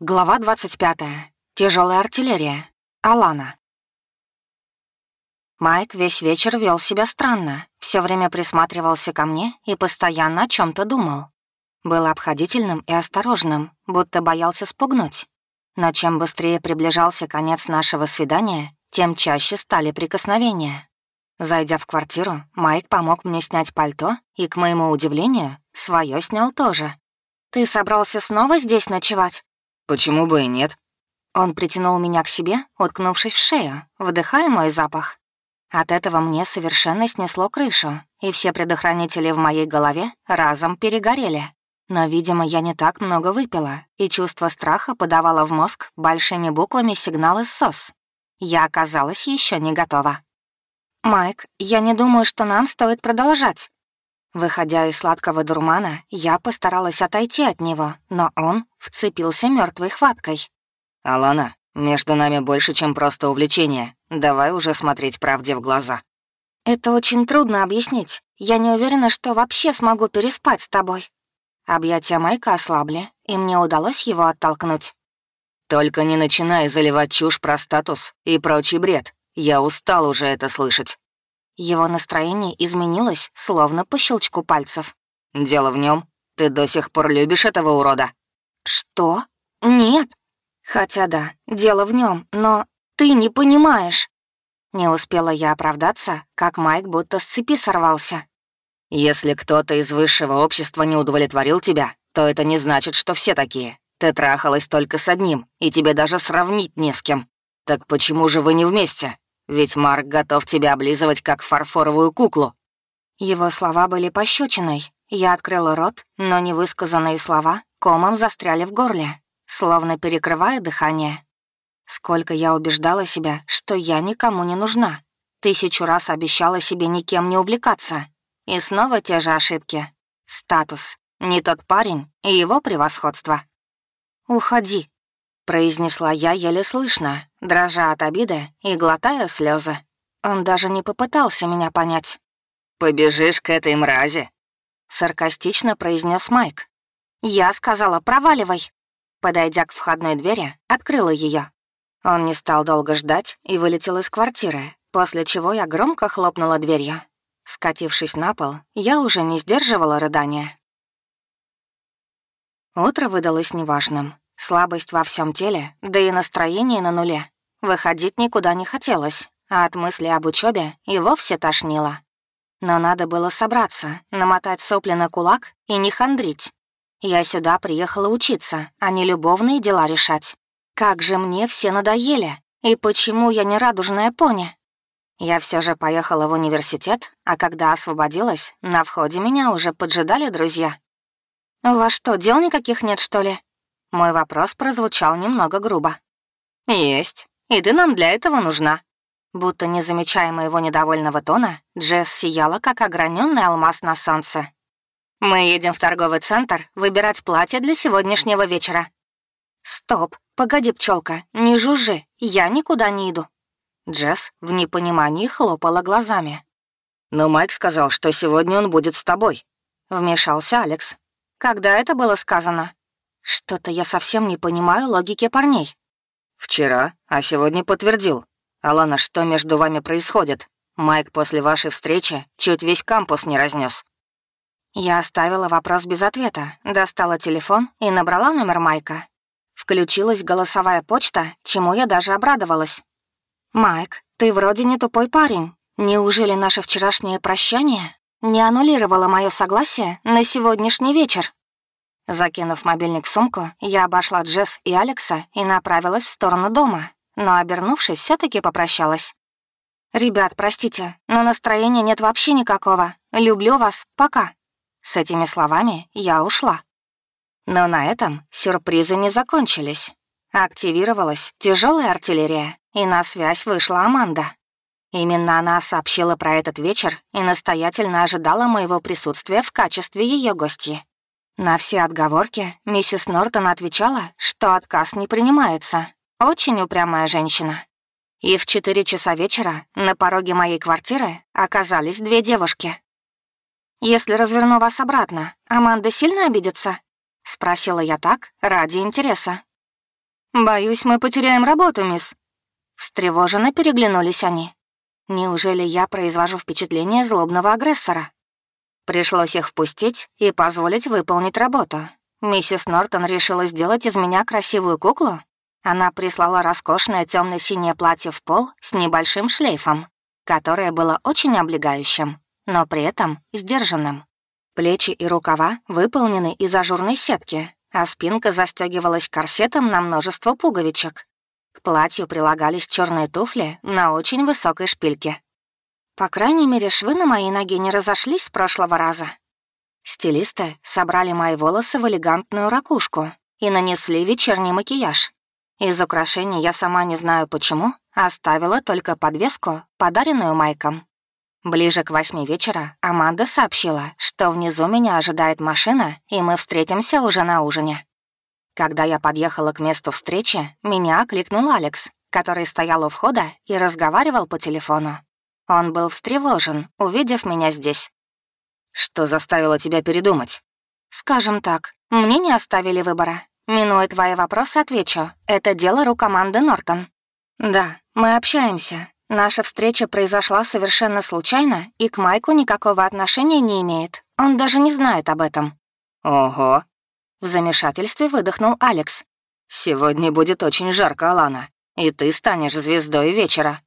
Глава 25. Тяжелая артиллерия. Алана. Майк весь вечер вел себя странно, все время присматривался ко мне и постоянно о чем то думал. Был обходительным и осторожным, будто боялся спугнуть. Но чем быстрее приближался конец нашего свидания, тем чаще стали прикосновения. Зайдя в квартиру, Майк помог мне снять пальто и, к моему удивлению, свое снял тоже. «Ты собрался снова здесь ночевать?» «Почему бы и нет?» Он притянул меня к себе, уткнувшись в шею, вдыхая мой запах. От этого мне совершенно снесло крышу, и все предохранители в моей голове разом перегорели. Но, видимо, я не так много выпила, и чувство страха подавало в мозг большими буквами сигналы СОС. Я оказалась еще не готова. «Майк, я не думаю, что нам стоит продолжать», Выходя из сладкого дурмана, я постаралась отойти от него, но он вцепился мертвой хваткой. «Алана, между нами больше, чем просто увлечение. Давай уже смотреть правде в глаза». «Это очень трудно объяснить. Я не уверена, что вообще смогу переспать с тобой». Объятия Майка ослабли, и мне удалось его оттолкнуть. «Только не начинай заливать чушь про статус и прочий бред. Я устал уже это слышать». Его настроение изменилось, словно по щелчку пальцев. «Дело в нем. Ты до сих пор любишь этого урода?» «Что? Нет. Хотя да, дело в нем, но ты не понимаешь». Не успела я оправдаться, как Майк будто с цепи сорвался. «Если кто-то из высшего общества не удовлетворил тебя, то это не значит, что все такие. Ты трахалась только с одним, и тебе даже сравнить не с кем. Так почему же вы не вместе?» Ведь Марк готов тебя облизывать, как фарфоровую куклу». Его слова были пощечиной. Я открыла рот, но невысказанные слова комом застряли в горле, словно перекрывая дыхание. Сколько я убеждала себя, что я никому не нужна. Тысячу раз обещала себе никем не увлекаться. И снова те же ошибки. Статус. Не тот парень и его превосходство. «Уходи», произнесла я еле слышно, дрожа от обиды и глотая слезы. Он даже не попытался меня понять. «Побежишь к этой мрази?» — саркастично произнес Майк. Я сказала «проваливай». Подойдя к входной двери, открыла ее. Он не стал долго ждать и вылетел из квартиры, после чего я громко хлопнула дверью. Скатившись на пол, я уже не сдерживала рыдания. Утро выдалось неважным. Слабость во всем теле, да и настроение на нуле. Выходить никуда не хотелось, а от мысли об учебе и вовсе тошнило. Но надо было собраться, намотать сопли на кулак и не хандрить. Я сюда приехала учиться, а не любовные дела решать. Как же мне все надоели, и почему я не радужная пони? Я все же поехала в университет, а когда освободилась, на входе меня уже поджидали друзья. «У вас что, дел никаких нет, что ли?» Мой вопрос прозвучал немного грубо. «Есть. И ты нам для этого нужна». Будто не замечая моего недовольного тона, Джесс сияла, как ограненный алмаз на солнце. «Мы едем в торговый центр выбирать платье для сегодняшнего вечера». «Стоп, погоди, пчелка, не жужжи, я никуда не иду». Джесс в непонимании хлопала глазами. «Но Майк сказал, что сегодня он будет с тобой», — вмешался Алекс. «Когда это было сказано?» Что-то я совсем не понимаю логики парней. Вчера, а сегодня подтвердил. Алана, что между вами происходит? Майк после вашей встречи чуть весь кампус не разнес. Я оставила вопрос без ответа, достала телефон и набрала номер Майка. Включилась голосовая почта, чему я даже обрадовалась. «Майк, ты вроде не тупой парень. Неужели наше вчерашнее прощание не аннулировало мое согласие на сегодняшний вечер?» Закинув мобильник в сумку, я обошла Джесс и Алекса и направилась в сторону дома, но, обернувшись, все таки попрощалась. «Ребят, простите, но настроения нет вообще никакого. Люблю вас. Пока». С этими словами я ушла. Но на этом сюрпризы не закончились. Активировалась тяжелая артиллерия, и на связь вышла Аманда. Именно она сообщила про этот вечер и настоятельно ожидала моего присутствия в качестве ее гостьи. На все отговорки миссис Нортон отвечала, что отказ не принимается. Очень упрямая женщина. И в четыре часа вечера на пороге моей квартиры оказались две девушки. «Если разверну вас обратно, Аманда сильно обидится?» — спросила я так, ради интереса. Боюсь, мы потеряем работу, мисс». Встревоженно переглянулись они. Неужели я произвожу впечатление злобного агрессора? Пришлось их впустить и позволить выполнить работу. Миссис Нортон решила сделать из меня красивую куклу. Она прислала роскошное темно синее платье в пол с небольшим шлейфом, которое было очень облегающим, но при этом сдержанным. Плечи и рукава выполнены из ажурной сетки, а спинка застегивалась корсетом на множество пуговичек. К платью прилагались черные туфли на очень высокой шпильке. По крайней мере, швы на моей ноге не разошлись с прошлого раза. Стилисты собрали мои волосы в элегантную ракушку и нанесли вечерний макияж. Из украшений я сама не знаю почему, оставила только подвеску, подаренную Майком. Ближе к восьми вечера Аманда сообщила, что внизу меня ожидает машина, и мы встретимся уже на ужине. Когда я подъехала к месту встречи, меня окликнул Алекс, который стоял у входа и разговаривал по телефону. Он был встревожен, увидев меня здесь. «Что заставило тебя передумать?» «Скажем так, мне не оставили выбора. Минуя твои вопросы, отвечу. Это дело рук команды Нортон. Да, мы общаемся, Наша встреча произошла совершенно случайно и к Майку никакого отношения не имеет. Он даже не знает об этом». «Ого!» В замешательстве выдохнул Алекс. «Сегодня будет очень жарко, Алана, и ты станешь звездой вечера».